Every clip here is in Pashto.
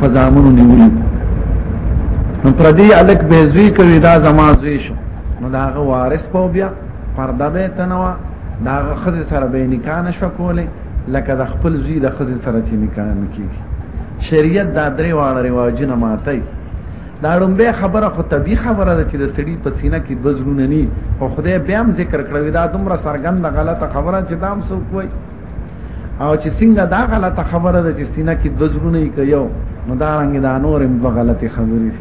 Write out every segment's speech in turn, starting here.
په ځامنو نیولي نو پر دې الک به زوی کوي دا زما زوی شو نو دا هغه وارث په بیا پرده به تنوا دا هغه خزه سره به نکاح نشو کوله لکه د خپل زوی د خزه سره چې نکاح نکېږي شریعت دا درې واړه رواجونه ماتای دا لومبه خبره خو طبي خبره ده چې د سړي په سینه کې بزرونه ني او خدای بیا هم ذکر کړو دا دومره سرګند غلطه خبره چې دام سو کوي او چې څنګه دا غلطه خبره ده چې سینه کې د زرونه یې کوي نو دا رنګ دا نور هم غلطه خبره دي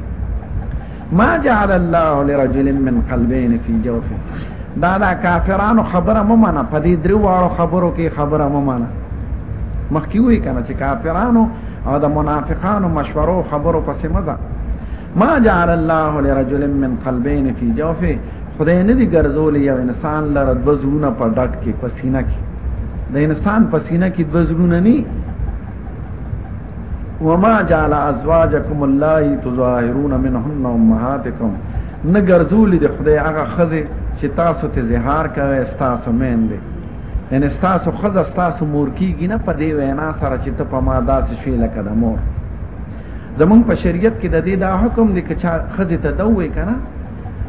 ما جعل الله لرجل من قلبين في جوفه دا دا کافرانو خبره ممنه په دې درو واړو خبرو کې خبره ممنه مخکې وی کنه چې کافرانو او د منافقانو مشورو خبرو پسې مزه ما جعل الله لرجل من قلبين في جوفه خدای نه دی ګرځولې یو انسان لره د زړونه په ډټ کې پسینه کې د انسان پسینه کې د زړونه نه وما جعل ازواجکم الله تظاهرون منهن امهاتکم نه ګرځولې د خدای هغه خزه چې تاسو ته زهار کوي تاسو مین دي ان تاسو خزه تاسو مور کیږي نه په دې وینا سره چې ته په ما داسې شي لکه د مور زمون په شریعت کې د دې دا حکم دی چې خزه ته دوی کنه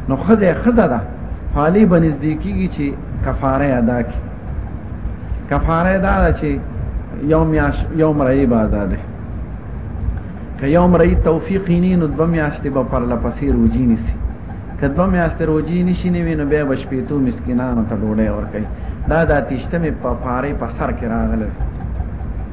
نو خزه خزه ده فالی بنزدې کیږي چې کفاره ادا کی کفاره ادا چې یوم یاش یوم رای بازاده که یوم رای توفیق نین نو دوم یاشته به پر لپسې روجی نسی که دوم یاشته روجی نشي نوی نو به بشپېتو مسکینانو ته ډوډۍ ورکړي دا د تیشتمه په پاره په سر کې راغله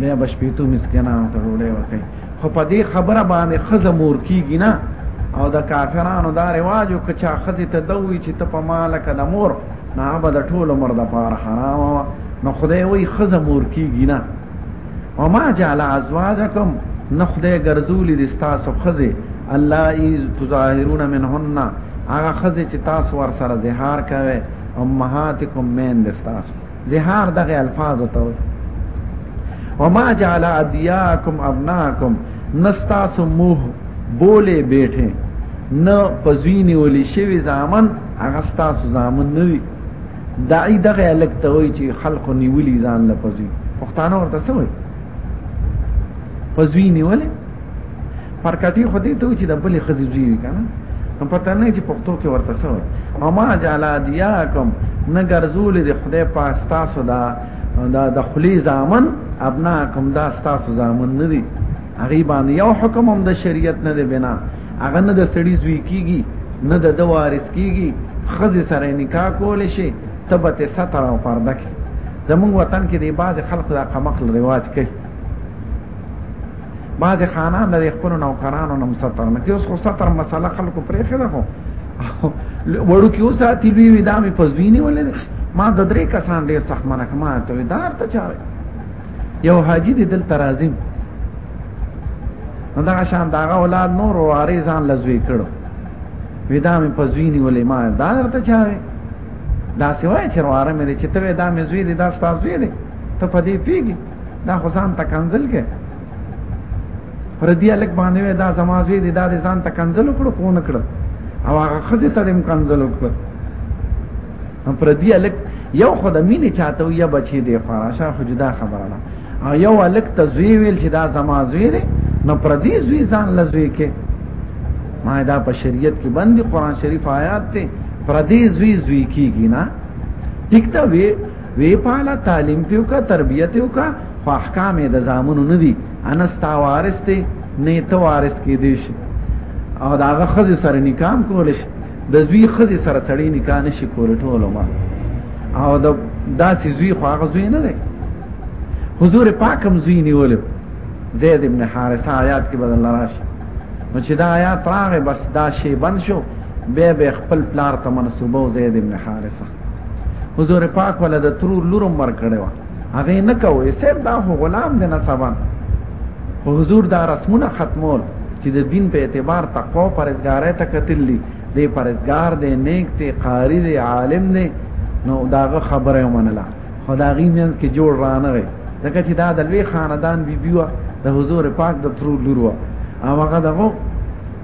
بیا بشپیتو مسکینانو ته ډوډۍ ورکړي خو په دې خبره باندې خزه مور کیږي نه او د کافرانو دا رواجو که چا خزه ته دوی چې ته په مال کې د مور نه به د ټول عمر د پاره حرام و نو خدای وی خزه مور کیږي نه وما جعل ازواجکم نو خدای ګرځولې د تاسو خزه الله ای تظاهرون منهن هغه خزه چې تاسو ور سره زهار کوي امهاتکم مین د تاسو زهار دغه الفاظ ته وي وما جعل ادياكم ابناكم نستاس موه بوله بیٹه نه پزوینی ولی شوی زامن هغه ستاسو زامن نه وي دای دغه الک ته وي چې خلق نیولی ځان لپاره پښتانه ورته سوي پزوینی ولی پرکټي خو دې ته چې د بلې خزي زوی وي کنه نو پته نه چې پښتو کې ورته څه وایي او ما جعل ادیاکم نه ګرځول دي خدای پاک تاسو دا دا د خلی زامن ابناکم دا تاسو زامن نه دي هغه باندې یو حکم هم د شریعت نه دی بنا هغه نه د سړی زوی کیږي نه د وارث کیږي خزي سره نکاح کول شي تبت ستر او پرده کې زموږ وطن کې د بعض خلق د قمقل رواج کوي بعض خانان د خپل نوکرانو نم ستر نه کې اوس خو ستر مسله خلکو پرې خره خو وړو کې اوس اتي وی وی دا مې پزوینه ولې ما د درې کسان ډېر سخت منه کما ته دار ته چا یو حاجی دې دل ترازم نو دا شان داغه اولاد نور واره ځان لزوي کړو ودا مې پزوینی ولې ما دا درته چاوي دا سوای چې واره مې چې ته دا مې زوی دې دا ستاسو زوی دې ته په دې پیګي دا خو ځان ته کنزل کې پردی الک باندې دا زمازوی دی دا ځان ته کنزل کړو کو نه کړو او هغه خزه ته دم کنزل وکړ هم پر دې الک یو خدای مینه چاته یا بچی دی فراشه خو جدا خبره ده او یو الک تزوی ویل چې دا زما زوی دی نو پر دې زوی ځان لزوی کې ما دا په شریعت کې باندې قران شریف آیات ته پر دې زوی زوی کیږي نه ټیک ته وی وی پالا تعلیم پیو کا تربیت یو کا خو احکام د زامنو نه دي انس تا وارث ته نه ته وارث کې دي شي او داغه خزي سره نکام کول شي د زوی خزي سره سړی نکاح نشي کول ټول ما او د داسې زوی خو هغه زوی نه دی حضور پاکم زوی نیول زید ابن حارثه آیات کې بدل راشي نو چې دا آیات راغې بس دا شی بند شو به به خپل پلار ته منسوبه زید ابن حارثه حضور پاک ولا د ترور لورم ور کړی و هغه نه کوي سیب دا خو غلام دی نه سبا حضور دا رسمونه ختمول چې د دین په اعتبار تقوا پرزګارې ته کتلی دی پرزګار دی نیک دی قاری دی عالم دی نو داغه خبره ومنله خدایي مینس کې جوړ رانه وي ځکه چې دا د لوی خاندان بیبیو د حضور پاک د ترور لور و هغه دغه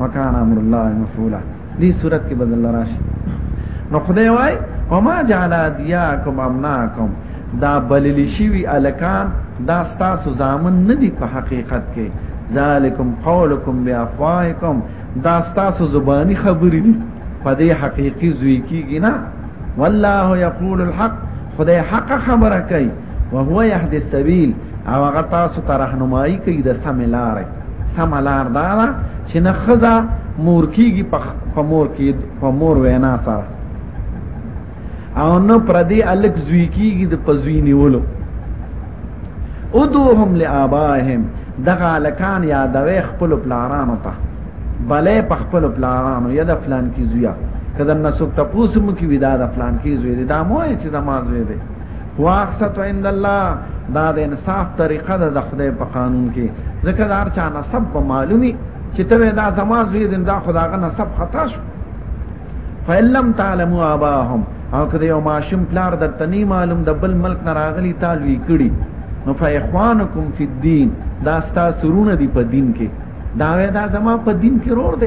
وکان امر الله مفعولا دې صورت کې بدل راشي نو خدای وای وما جعل ادياكم امناكم دا بللی شوی الکان دا ستاسو زامن نه دی په حقیقت کې ذالکم قولکم بیافوائکم دا ستاسو زبانی خبری دی په دې حقیقی زوی کیږي نه والله یقول الحق خدای حق خبره کوي او هو يهدي السبيل او هغه تاسو ته راهنمایي کوي د سم لارې سم لار دا ده چې نه خزا مور کیږي په مور کې په مور وینا سره او نه پردي الک زوی کیږي د پزوی نیولو ادوهم لآبائهم دغه الکان یادوي خپل پلارانو ته بلې په خپل پلارانو یا د فلان کی زویا کله نسوک تاسو مو کې ودا د فلان کی زوی دا مو چې زما زوی دی واقصت عند الله دا د انصاف طریقه ده د خدای په قانون کې ځکه دا چا نسب به معلومي چې ته دا زما زوی دین دا خداغه نسب خطا شو فلم تعلموا اباهم او کله یو ماشوم پلار د تنی معلوم د بل ملک نه راغلی تالوی کړي نو فاخوانکم فی الدین دا ستا سرونه دی په دین کې دا وې دا زما په دین کې رور دی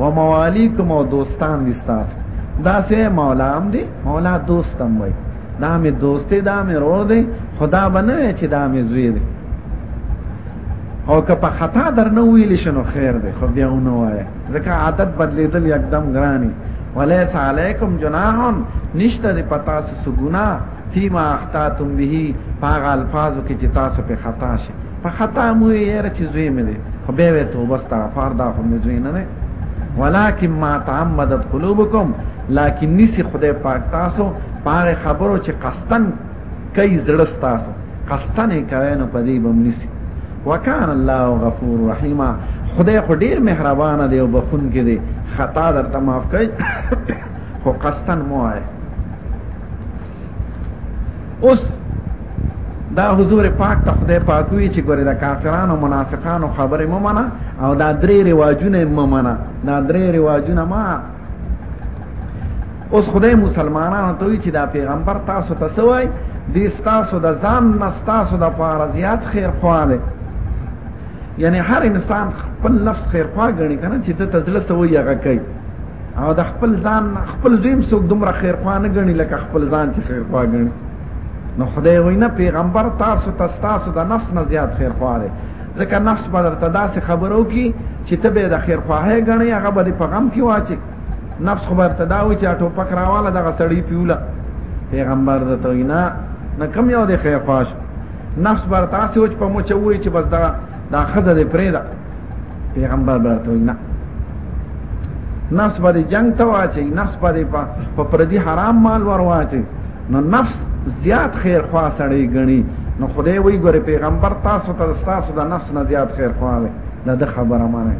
و موالیکم او دوستان دي تاسو دا سه مولام دي مولا دوستم وای دا مې دوستي دا مې رور دی خدا بنه چې دا مې زوی دی او که په خطا درنه ویل شنو خیر دی خو بیا ونه وای ځکه عادت بدلیدل یکدم ګرانی ولیس علیکم جناح نشته دی پتا سو ګنا فيما اخطاتم به پاغه الفاظو کې چې تاسو په خطا شي په خطا مو یې رچ زوی مې دی خو به وې توبه استغفار دا خو مې زوی نه نه ولکن ما تعمدت قلوبکم لکن نسی خدای پاک تاسو پاره خبرو چې قصدن کوي زړه تاسو قصدن کوي نو پدی بم نسی وکان الله غفور رحیم خدای خو ډیر مهربان دی او بخون کې دی خطا درته معاف کوي خو قصدن مو آئے اوس دا حضور پاک ته خدای پاک وی چې ګوره دا کافرانو منافقانو خبره ممنه او دا درې رواجونه ممنه دا درې رواجونه ما اوس خدای مسلمانانو ته وی چې دا پیغمبر تاسو ته سوای دې تاسو د ځان نه تاسو د پاره زیات خیر خواله یعنی هر انسان خپل نفس خیر خوا غني کنه چې د تزله سوی هغه کوي او د خپل ځان خپل دیم څوک دومره خیر خوا نه غني لکه خپل ځان چې خیر خوا غني نو خدای وینا پیغمبر تاسو ته تاسو د نفس نه زیات خیر خواله ځکه نفس به درته داسې خبره وکړي چې ته به یې د خیرخواهۍ ګڼې هغه به دې په غم کې واچې نفس خو به درته دا وایي چې ټوپک راواله دغه سړی پیوله پیغمبر درته وایي نه نه کوم یو دی خیرخواه شه نفس به درته هسې وچ په موچه ووایي چې بس دا دا ښځه دې پرېږده پیغمبر به درته وایي نه نفس به دې جنګ ته واچوي نفس به دې په پردي حرام مال ور واچوي نو نفس زیات خیر خوا سړی غني نو خدای وی ګوره پیغمبر تاسو ته تاسو د نفس نه زیات خیر خوا دی دا د خبره معنی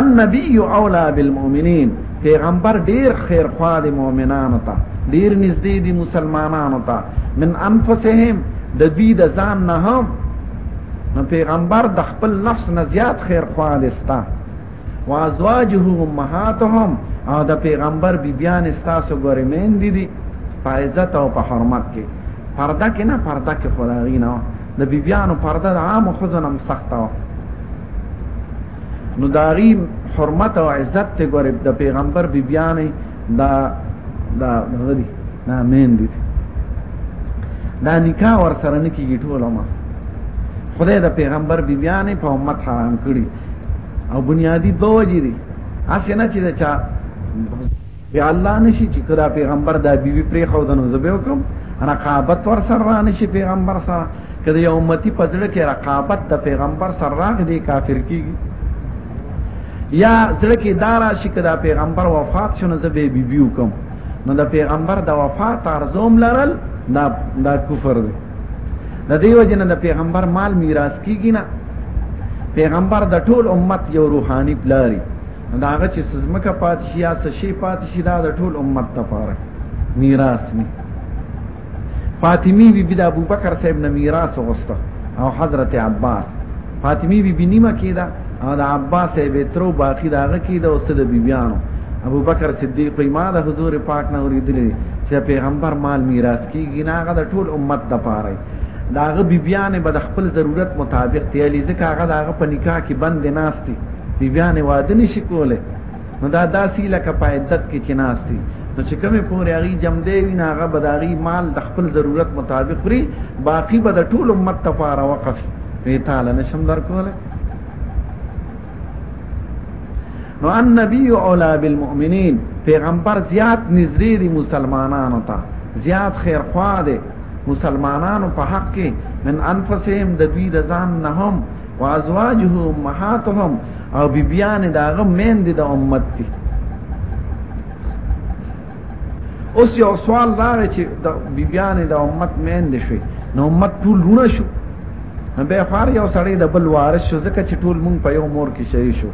النبي اولا بالمؤمنین پیغمبر ډیر خیر خوا دی مؤمنانو ته ډیر نږدې دي مسلمانانو ته من انفسهم د دوی د ځان نه هم نو پیغمبر د خپل نفس نه زیات خیر خوا دی ستا وازواجه امهاتهم او د پیغمبر بیبیان استاسو ګورې مین دي دي په عزت او په حرمت کې پرده کې نه پرده کې خدای نه د بیبیانو پرده د عام خزنم سخته و نو داغي حرمت او عزت ته ګورې د پیغمبر بیبیانې دا دا غدي نه مین دي دا نکاح ور سره نه کیږي ټول ما خدای د پیغمبر بیبیانې په امت حرام کړی او بنیادی دو وجې دي اسې نه چې چا بیا الله نشي چې کدا پیغمبر دا بیبي پرې خو دنو زبې وکم رقابت ور سره را نشي پیغمبر سره کله یو امتی پزړه کې رقابت د پیغمبر سره راغ دی کافر کیږي یا زړه کې دارا شي کدا پیغمبر وفات شونه زبې بیبي وکم نو د پیغمبر د وفات ارزوم لرل دا دا کفر دی د دیو جن د پیغمبر مال میراث کیږي نه پیغمبر د ټول امت یو روحاني پلاری دا هغه چې سزمکه پاتشیا سشي پاتشي دا د ټول امت لپاره میراث نه فاطمی بی بی د ابوبکر صاحب نه میراث وغوښته او حضرت عباس فاطمی بی بی نیمه کیدا او د عباس به ترو باقی داغه کی د اوسه د بیبیانو ابو بکر صدیق په ما د حضور پاک نه اوریدلې چې پیغمبر مال میراث کیږي ناغه د ټول امت د پاره داغه بیبیانې به د خپل ضرورت مطابق دی علی ځکه هغه داغه په نکاح کې بند ناشتي بیبیانې واده نشي کوله نو دا داسې لکه په عدت کې چې ناشتي نو چې کومه پورې هغه جم دی وینا هغه بداغي مال د خپل ضرورت مطابق خوري باقی به د ټول امت لپاره وقف وی تعالی نشم درکوله نو ان نبی اولا بالمؤمنین پیغمبر زیات نږدې دي مسلمانانو ته زیات خیر خوا دي مسلمانانو په حق کې من انفسهم د دوی د ځان نه هم وازواجه امهاتهم او بیبیان داغه مین دي د امت دي اوس یو سوال راغی چې د بیبیانې د امت مین دي شوي نو امت ټول رونه شو به خار یو سړی د بل وارث شو ځکه چې ټول مونږ په یو مور کې شي شو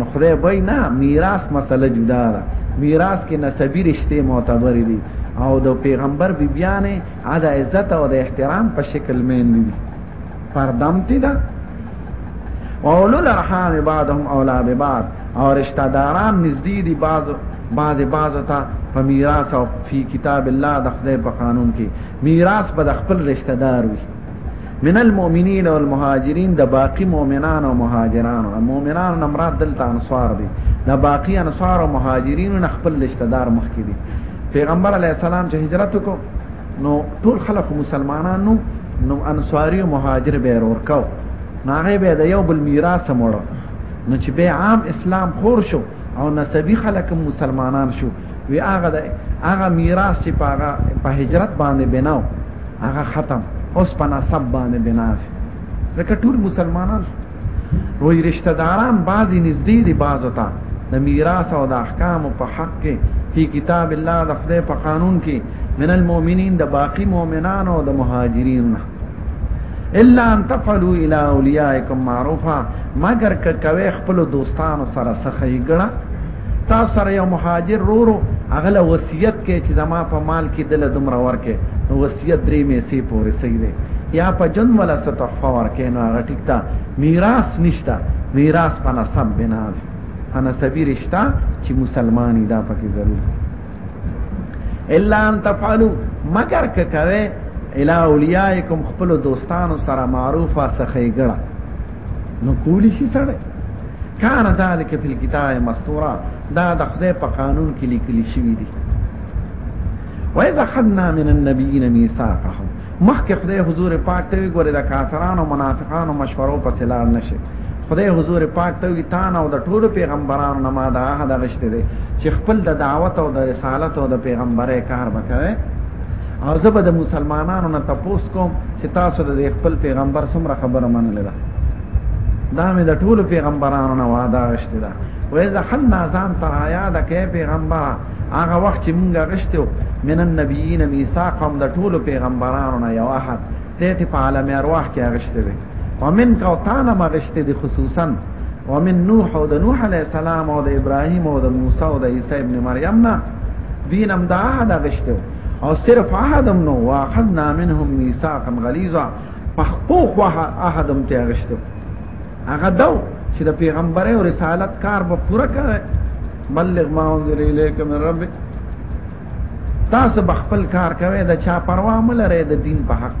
نو خدای به نه میراث مسله جدا ده میراث کې نسبی رشته معتبر دي او د پیغمبر بیبیانې عادت عزت او د احترام په شکل مین دي پردمتی ده اولو الارحام بعضهم اولا ببعض او رشتہ داران نزدې دي بعض بعض بعض ته په میراث او فی کتاب الله د خدای په قانون کې میراث به د خپل رشتہ دار وي من المؤمنین والمهاجرین د باقی مؤمنان او مهاجران مؤمنان مراد دلته انصار دي د باقی انصار او مهاجرین خپل رشتہ دار مخکې دي پیغمبر علی السلام چې هجرت وکړ نو ټول خلک مسلمانانو نو انصاری او مهاجر به ورکاو ناغه به د یو بل میراث مړو نو چې به عام اسلام خور شو او نسبی خلک مسلمانان شو وی هغه د هغه میراث چې پاغه په هجرت باندې بناو هغه ختم اوس په نسب باندې بنا ځکه ټول مسلمانان وی رشتہ داران بعضی نږدې دي بعضو ته د میراث او د احکام په حق کې په کتاب الله د خدای په قانون کې من المؤمنین د باقی مؤمنانو او د مهاجرین الا ان تفعلوا الى اولیاءکم معروفا مگر که کوي خپل دوستانو سره سخی ګړه تاسو سره یو مهاجر رورو هغه له وصیت کې چې زما په مال کې دله دومره ورکه نو وصیت درې مې سي پورې صحیح دی یا په جن ولا ستحفه ورکه نو هغه ټیک تا میراث نشتا میراث په نسب بنا دی انا سبی رشتہ چې مسلمانی دا پکې ضرور الا ان تفعلوا مگر که کوي الا اولیاءکم خپل دوستانو سره معروفه سخی ګړه نو کولی شي سره کان ذالک فی الكتاب مستورا دا د خدای په قانون کې لیکل شوی دی وایذ خدنا من النبیین میثاقهم مخکې خدای حضور پاک ته وګوره د کافرانو منافقانو مشورو په سلار نشي خدای حضور پاک ته وی تان او د ټولو پیغمبرانو نه ما دا هدا غشته دي چې خپل د دعوت او د رسالت او د پیغمبري کار وکړي او زه به د مسلمانانو نه تپوس کوم چې تاسو د خپل پیغمبر څومره خبره منلې ده دا مې د ټولو پیغمبرانو نه وعده غشته ده وې ځحل نازان تر یاد کې پیغمبر هغه وخت چې مونږ غشتو من النبیین میثاقهم د ټولو پیغمبرانو نه یو احد ته ته په عالم ارواح کې غشته ده ومن کو تعالی ما غشته دي خصوصا ومن نوح او د نوح علی السلام او د ابراهیم او د موسی او د عیسی ابن مریم نه دینم دا احد غشته او صرف عهدم نو واخذنا منهم ميثاقا غليظا فحقوق عهدم ته غشتو هغه دو چې د پیغمبري او رسالت کار به پوره کړي بلغ ما انزل الیک من ربک تاسو بخپل کار کوي د چا پروا ملره د دین په حق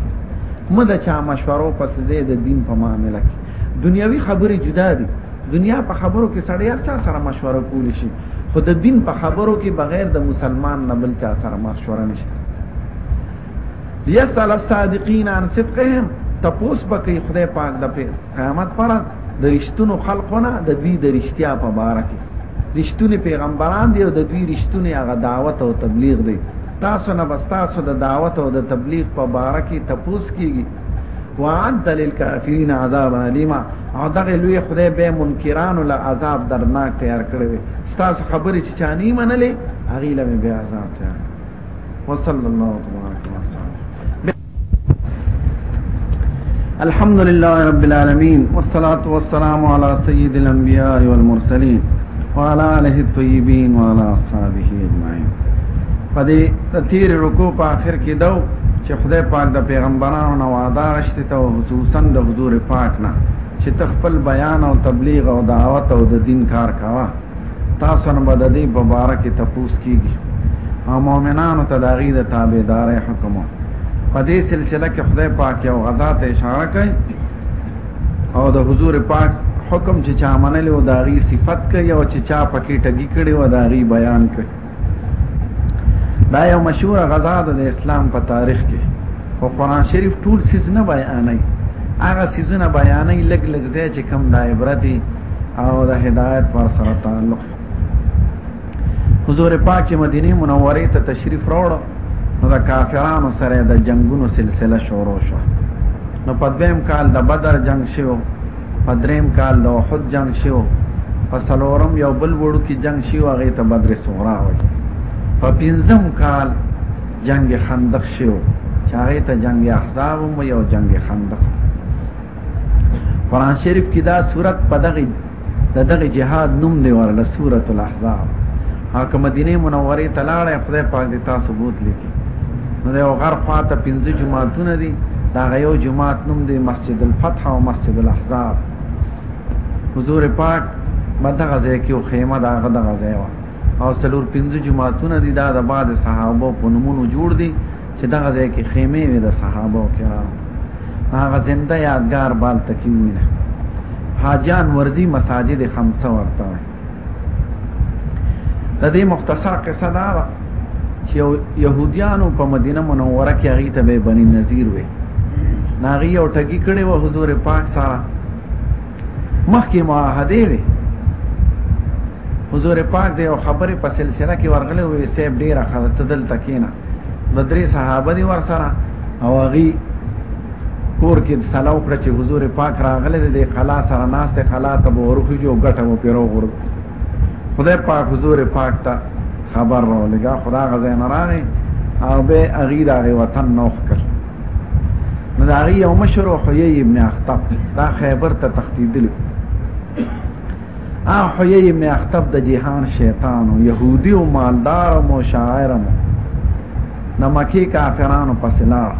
مده چا مشورو پس دې د دین په معاملې کې دنیوي خبرې جدا دي دنیا په خبرو کې سړی هر چا سره مشوره کولی شي خو د دین په خبرو کې بغیر د مسلمان نه بل چا سره مشوره نشته یسال الصادقین عن صدقهم تپوس بکې خدای پاک د قیامت پر د رښتونو خلقونه د دوی د رښتیا په باره کې رښتونی پیغمبران دی او د دوی رښتونی هغه دعوت او تبلیغ دی تاسو نه بس تاسو د دعوت او د تبلیغ په باره کې تپوس کیږي وانت للکافرین عذاب الیما او دغه لوی خدای به منکرانو له عذاب درناک تیار کړی دی ستاسو خبرې چې چانی منلې هغه له به عذاب تیار وصلی الله تبارک وتعالى الحمد لله رب العالمين والصلاة والسلام على سيد الأنبياء والمرسلين وعلى آله الطيبين وعلى أصحابه أجمعين فدي تطير رکوع په آخر کې دو چې خدای پاک د پیغمبرانو نه وعده غشته ته او خصوصا د حضور پاک نه چې تخپل بیان او تبلیغ او دعوت او د دین کار کاوه تاسو نه بد دی په بار کې تپوس کیږي او مؤمنانو ته د غیره تابعدار حکم په دې سلسله کې خدای پاک یو غزا ته اشاره کوي او د حضور پاک حکم چې چا منلی او د غی صفت کوي او چې چا پکې ټګي کړي او د غی بیان کوي دا یو مشهور غزا ده د اسلام په تاریخ کې خو قران شریف ټول سیز نه بیانای هغه سیزونه بیانای لګ لګ ځای چې کم د عبرت او د هدایت پر سره تعلق حضور پاک چې مدینه منوره ته تشریف راوړ نو د کافرانو سره د جنگونو سلسله شروع شو نو په دویم کال د بدر جنگ شو په دریم کال د احد جنگ شو په سلورم یو بل وړو کې جنگ شو هغه ته بدر صغرا وای په پنځم کال جنگ خندق شو چې هغه ته جنگ احزاب مو یو جنگ خندق قران شریف کې دا صورت په دغه د دغه جهاد نوم دی ورله سورۃ الاحزاب هغه مدینه منوره ته لاړې خدای پاک دې تاسو بوت لیکي نو یو غر خواته پنځه جماعتونه دي دا غيو جماعت نوم دی مسجد الفتح او مسجد الاحزاب حضور پاک مدغه ځای کې خیمه دا غدغه ځای و او سلور پنځه جماعتونه دي دا د بعد صحابه په نمونو جوړ دي چې دغه ځای کې خیمه وي د صحابه کرام هغه زنده یادګار بال تکیونه حاجان ورزی مساجد خمسه ورته د دې مختصر قصه دا ده چې يهوديانو په مدینه منوره کې هغه ته به بني نذیر وي ناغي او ټګي کړي و حضور پاک سره مخکې معاهده وي حضور پاک دې او خبره په سلسله کې ورغله وي سیب ډیره خدای تدل تکینا د درې صحابه دي ور سره او هغه کور کې سلام وکړه چې حضور پاک راغله د قلا سره ناشته قلا ته به ورخي جو غټه مو پیرو غور خدای پاک حضور پاک ته خبر را لګا خدا غزاین راغی او به اغي دا غي وطن نوخ کړ نو دا غي یو مشر او حیی ابن اخطب دا خیبر ته تختیدل احوی ابن اختب د جهان شیطانو يهودي او مالدار او مشاعرم د مکی کافرانو پس لار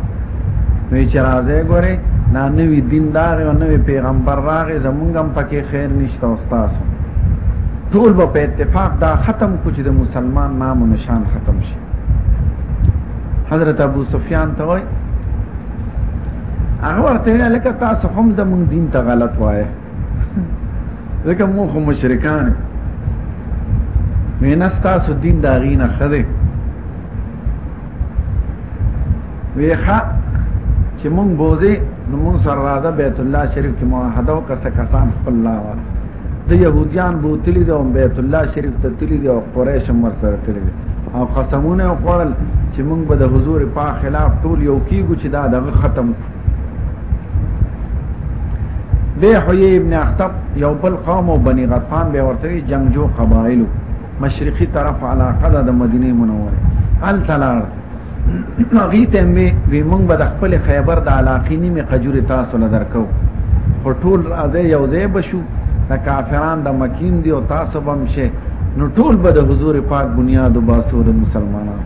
وی چې راځي ګوره دا نوی دین دا او نوی پیغمبر راغی زمونږم پکې خیر نشته استاد ټول په اتفاق دا ختم کو چې د مسلمان نام او نشان ختم شي حضرت ابو سفیان ته وای هغه ورته لکه تاسو هم زمونږ دین ته غلط وایي ځکه مو خو مشرکان وینا ستاسو دین دا غینه خده ویخه چې مونږ بوزي نو مونږ سره راځه بیت الله شریف کې معاهده او کسه کسان خپل لا وره د يهوديان بوتلی دي او بیت الله شریف ته تللی دي او قریش هم سره تللی دي او قسمونه وکړل چې مونږ به د حضور په خلاف ټول یو کیږو چې دا دغه ختم به حیی ابن اخطب یو بل قوم او بنی غطفان به ورته جنگجو قبایلو مشرقي طرف علاقه ده د مدینه منوره ال تلار هغه ته مې وی مونږ به د خپل خیبر د علاقې نیمه قجوري تاسو له درکو خو ټول راځي یو ځای بشو د کافران د مکین دی او تاسو بم شي نو ټول به د حضور پاک بنیاد او باسو د مسلمانانو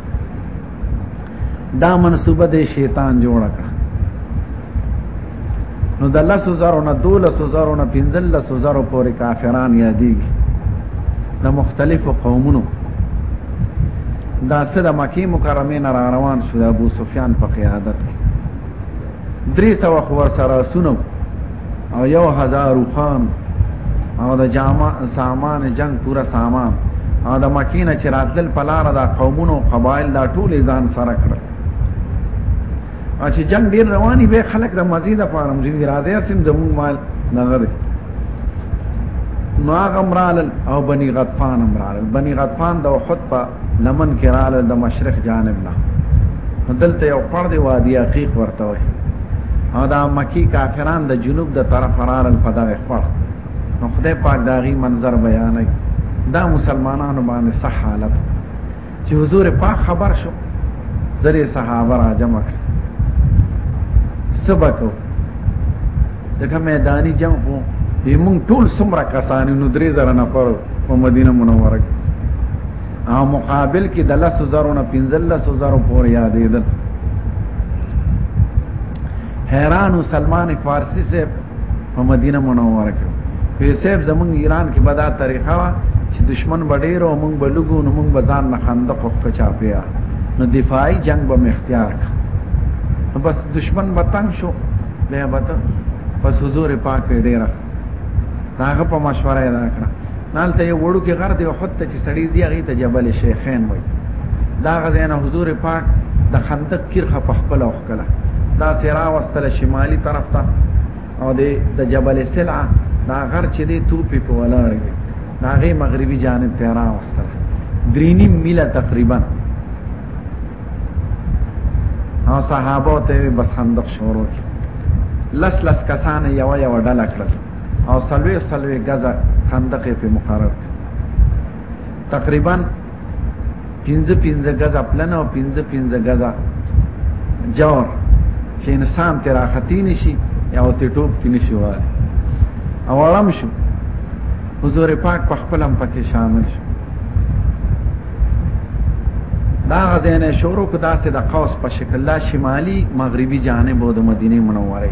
دا منصوبه د شیطان جوړ کړ نو د لس زارو نه دو لس زارو نه پنځل لس زارو پورې کافران یادېږي د مختلفو قومونو دا سره مکی مکرمه نه را روان شو د ابو سفیان په قیادت کې درې سو خو سره سونو او یو هزار روپان او د جامع سامان جنگ پورا سامان او د مکینه چې راتلل په لار د قومونو او قبایل دا ټول ځان سره کړل او چې جنگ ډیر رواني به خلک د مزید فارم جوړ راځي سم زمو مال نغره نو هغه مرال او بني غطفان مرال بني غطفان د وحد په لمن کې رال د مشرق جانب نه دلته یو فرد وادي عقیق ورته وي او دا مکی کافران د جنوب د طرف فرارن په دغه خور نو خدای پاک دا غي منظر بیانوي دا مسلمانانو باندې صح حالت چې حضور پاک خبر شو زری صحابه را جمع کړ سبکو دغه میدانی جنگ وو موږ ټول څومره کسان نو درې زره نفر په مدینه منوره کې او مقابل کې د لسو زرو نه پنځل لسو زرو پورې یادېدل حیرانو سلمان فارسی سے په مدینه منوره کې په سیب زمونږ ایران کې بدا طریقه وا چې دشمن بډیر او مونږ بلګو نو مونږ بزان نه خندق او کچا پیا نو دفاعي جنگ به اختیار کړ بس دشمن بتنګ شو به بتنګ پس حضور پاک ډیره داغه په مشوره یې راکړه نالته یو وړو کې غر دی وحد ته چې سړی زی هغه ته جبل شیخین وای دا غزینه حضور پاک د خندق کرخه په خپل او خکله دا سرا واستله شمالي طرف ته او د جبل سلع دا غر چې دی توپی په ولاړ دی دا غي مغربي جانب ته را واستله درینی میله تقریبا او صحابه ته بس خندق شروع کی لس لس کسان یو یو ډله کړل او سلوي سلوي غزا خندق په مقرر تقریبا 15 15 غزا پلن او 15 15 غزا جوړ چې انسان تر اختی نشي یا او ته ټوب کې نشي واره او اړم شو حضور پاک په خپلم پکې شامل شو دا غزینه شروع کدا سه د قوس په شکل لا شمالي مغربي جانب د مدینه منوره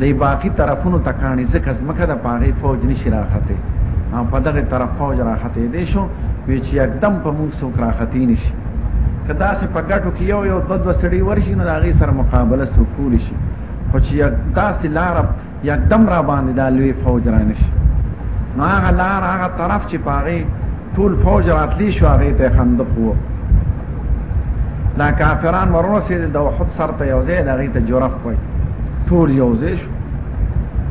د باقی طرفونو تکانی زکه زمکه د پاغي فوج نشي راخته هم په دغه طرف فوج راخته دي شو وی چې یکدم په موږ سو راختی نشي کدا سه په ګټو کې یو یو دد وسړي ورشي نو هغه سره مقابله سو کول شي خو چې یو داسې لار یکدم را باندې دا لوی فوج را نشي نو هغه لار هغه طرف چې پاغي ټول فوج راتلی شو هغه ته خندق وو دا کافران ورسید د وحد سر ته یو ځای دغه ته جرف کوي ټول یو ځای شو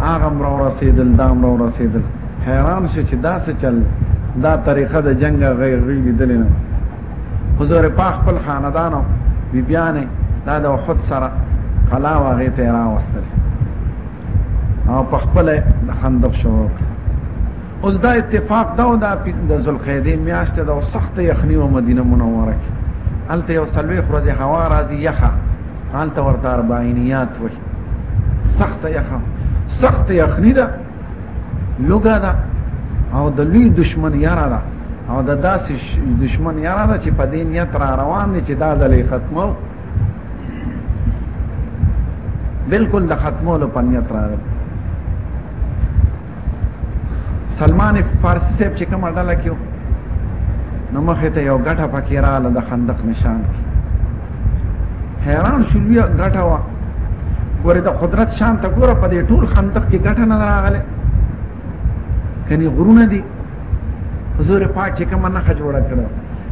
هغه مر ورسیدل دا مر ورسیدل حیران شو چې دا څه چل دا طریقه د جنگ غیر غیر دلنه حضور پاک خپل خاندانو بی بیانه دا د وخت سره کلا واغې ته راوستل او په خپل خندق شروع اوس دا اتفاق دا او دا د ذوالقعده میاشت دا سخت یخنی او مدینه منوره کې الته یو سلوي خروج هوا راځي یخه حالت ورته اربعینیات وي سخت یخه سخت یخنی ده لوګا ده او د لوی دشمن یاره ده او د داسې دشمن یاره ده چې په دې نیت را روان دي چې دا ځلې ختمو بالکل د ختمولو په نیت را ده سلمان فارس صاحب چې کومه ډله کې نو مخه ته یو غټه پکې رااله د خندق نشان کې حیران شول بیا غټه وا ګوره د قدرت شان ته ګوره په دې ټول خندق کې غټه نه راغله کني غرونه دي حضور پاک چې کوم نه خجوړه کړو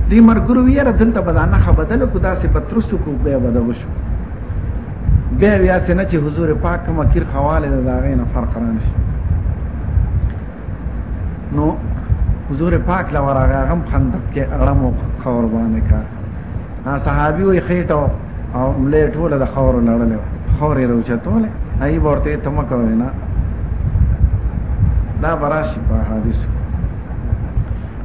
دې مرګرو یې را دلته بدانه خبدل کو داسې پترسو کو بیا بده وشو بیا بیا سنه چې حضور پاک کوم کیر خواله د داغې نه فرق ران شي نو حضور پاک لورا غم خندق کې اړمو قربانه کړ ها صحابي وي خېټو او ملې ټوله د خاورو لړلې خاورې روچتولې ای ورته ته مکوې نه دا براشي په حدیث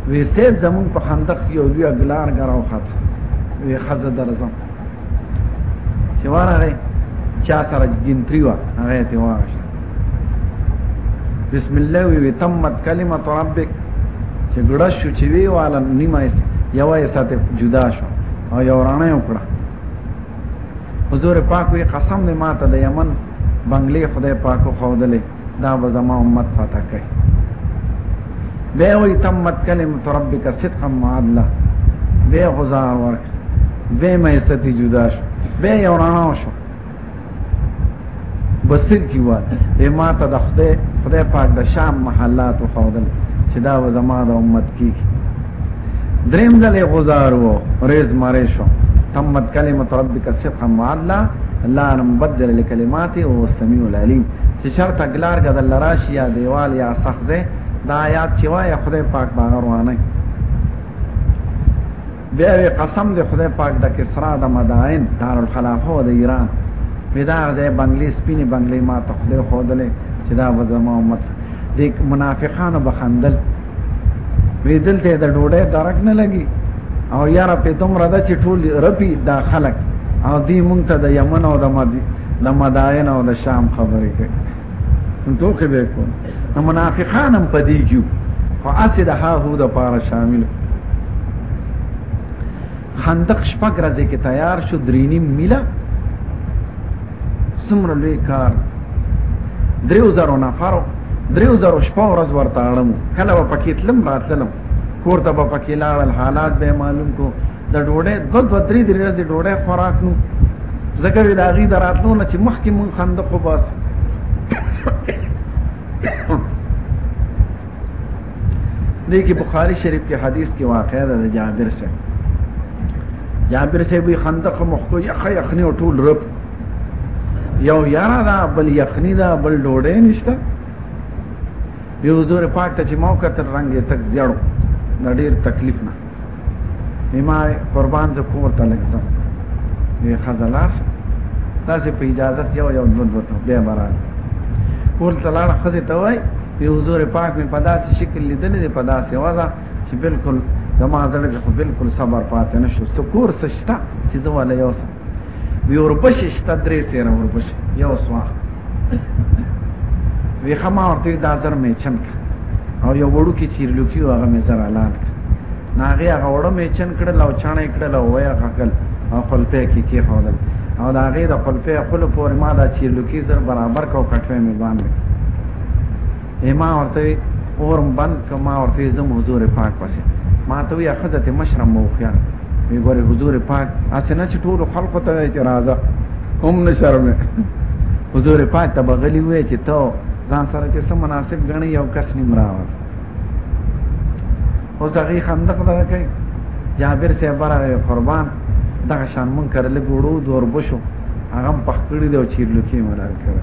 وی سیب زمون په خندق کې یو لوی اګلار غراو خاطر وی خزه درزم چې واره چا سره ګنتری و هغه ته واره بسم الله وی تمت کلمه ربک چې ګړه شو چې وی والا نیمه یو یې ساته جدا شو او یو رانه وکړه حضور پاک وی قسم دې ماته د یمن بنگلې خدای پاک خو دلې دا به زما امت فتح کړي به وی تمت کلمه ربک صدقا معدلا به غزار ورک به مې ستې جدا شو به یو رانه شو بسر کی و به ما ته د خدای خدای پاک د شام محلات او خودل چې دا و زما د امت کی دریم ځلې غزار وو ریز مارې شو تمت کلمت ربک صدقا معلا لا نبدل لکلمات او السمیع العلیم چې شرط اګلار غدل راشي یا دیوال یا سخزه دا آیات چې وای خدای پاک باغ روانه بیا وی قسم د خدای پاک د کسرا د مدائن دارالخلافه د ایران پیدا ځای بنگلې سپینې بنگلې ما ته خدای خودلې چې دا به زما امت د منافقانو بخندل وی دلته د ډوډۍ درک نه لګي او یاره په دومره ده چې ټول رپی دا خلک او دی مونږ ته د یمن او د مدی د مدائن او د شام خبرې کوي نو ټوکې به کوم نو منافقان هم پدې کیو خو اسد ها هو د پاره شامل خندق شپږ ورځې کې تیار شو درینی میله څومره لوی کار دریو زرو نفرو دریو زرو شپه ورځ ورته اړم کله په کې تلم راتلم کور ته په کې لاړل حالات به معلوم کو د ډوډۍ دو دو درې درې ورځې ډوډۍ خوراک نو زګه وی داغي دراتلو نه چې مخکې مون خندق وباس دې کې بخاری شریف کې حدیث کې واقع ده د جابر سے جابر سے وی خندق مخکې یخ یخنی او ټول رب یو یارا دا بل یخنی دا بل ډوډۍ نشته یو زور پاک ته چې مو کتر رنگې تک زیړو د ډیر تکلیف نه ما قربان ز کور ته لګزم وی خزلار تاسو په اجازه یو یو دود وته به بران کول تلار خزه ته وای په حضور پاک می پداس شکل لیدل دي پداس وضع چې بالکل زما زړه خو بالکل صبر پاتې نشو سکور سشتا چې زما له یو وی اورپشي شته درې سره اورپشي یو سوا وی خما ورته دا زر مې چن او یو وړو کې چیرلو کې هغه مې زر حلال ناغه هغه وړو مې چن کړل او چانه کړل او وای غکل او خپل په کې کې خولل او دا غي د خپل په خپل پورې ما دا چیرلو کې زر برابر کو کټوي مې باندې ما ورته اورم بند کما ورته زم حضور پاک پسې ما ته وی اخذت مشرم موخیا وی ګوره حضور پاک اسنه چې ټول خلق ته اعتراض هم نشرم حضور پاک ته بغلی وی چې ته ځان سره چې سم مناسب غنی یو کس نیم راوړ او زغی خندق دا کوي جابر سے بره قربان دغه شان مونږ کرل ګورو دور بشو هغه پخکړی دی او چیرلو کې مرار کړی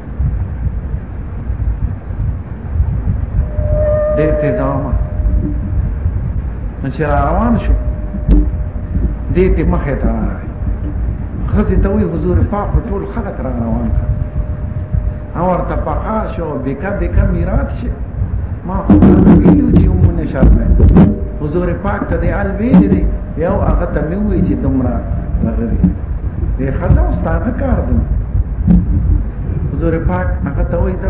ډېر تیزاومه نو چې روان شو دې ته مخه ته راغی خزي ته وی حضور پاک ټول خلق را روان کړ او ورته پخا شو بکا بکا میرات شي ما خو ویلو چې ومنه شرمه حضور پاک ته دې ال ویلې یو هغه ته مې وی چې دومره لغوي دی خزه استاد کار دی حضور پاک هغه ته وی زه